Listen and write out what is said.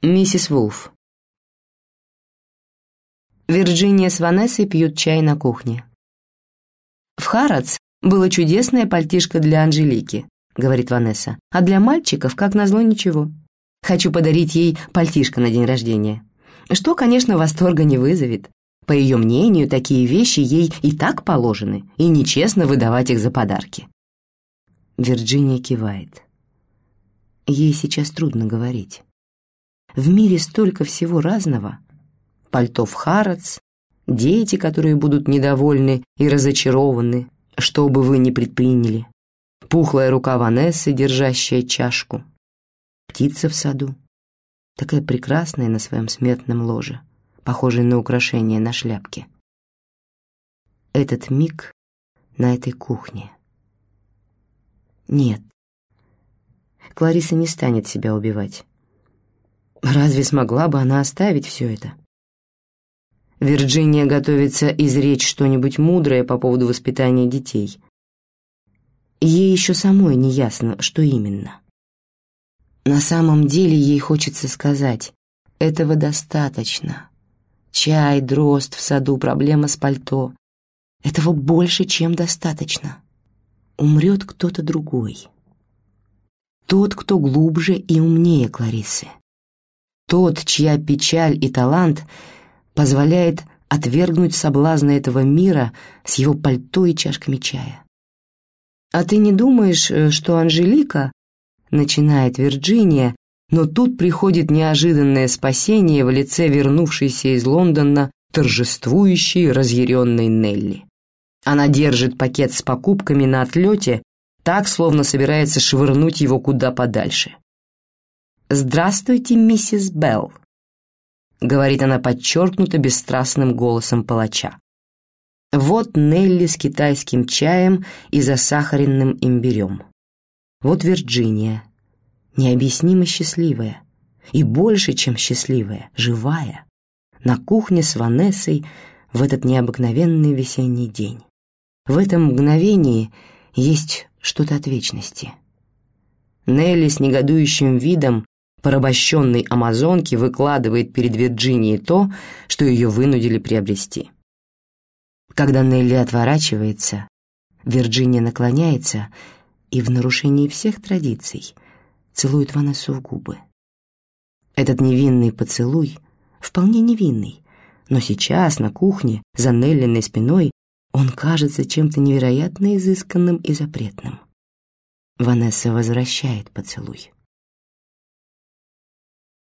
Миссис Вулф. Вирджиния с Ванессой пьют чай на кухне. В Харадс было чудесное пальтишко для Анжелики, говорит Ванесса, а для мальчиков, как назло, ничего. Хочу подарить ей пальтишко на день рождения. Что, конечно, восторга не вызовет. По ее мнению, такие вещи ей и так положены, и нечестно выдавать их за подарки. Вирджиния кивает. Ей сейчас трудно говорить. В мире столько всего разного. Пальто в Харац, дети, которые будут недовольны и разочарованы, что бы вы ни предприняли, пухлая рука Ванессы, держащая чашку, птица в саду, такая прекрасная на своем смертном ложе, похожая на украшение на шляпке. Этот миг на этой кухне. Нет, Клариса не станет себя убивать. Разве смогла бы она оставить все это? Вирджиния готовится изречь что-нибудь мудрое по поводу воспитания детей. Ей еще самой не ясно, что именно. На самом деле ей хочется сказать, этого достаточно. Чай, дрозд в саду, проблема с пальто. Этого больше, чем достаточно. Умрет кто-то другой. Тот, кто глубже и умнее Кларисы. Тот, чья печаль и талант позволяет отвергнуть соблазны этого мира с его пальто и чашками чая. «А ты не думаешь, э, что Анжелика...» — начинает Вирджиния, но тут приходит неожиданное спасение в лице вернувшейся из Лондона торжествующей разъяренной Нелли. Она держит пакет с покупками на отлете так, словно собирается швырнуть его куда подальше. «Здравствуйте, миссис Белл», — говорит она подчеркнуто бесстрастным голосом палача. Вот Нелли с китайским чаем и засахаренным имбирем. Вот Вирджиния, необъяснимо счастливая, и больше, чем счастливая, живая, на кухне с Ванессой в этот необыкновенный весенний день. В этом мгновении есть что-то от вечности. Нелли с негодующим видом порабощенной амазонки выкладывает перед Вирджинией то, что ее вынудили приобрести. Когда Нелли отворачивается, Вирджиния наклоняется и в нарушении всех традиций целует Ванессу в губы. Этот невинный поцелуй, вполне невинный, но сейчас на кухне за Неллиной спиной он кажется чем-то невероятно изысканным и запретным. Ванесса возвращает поцелуй.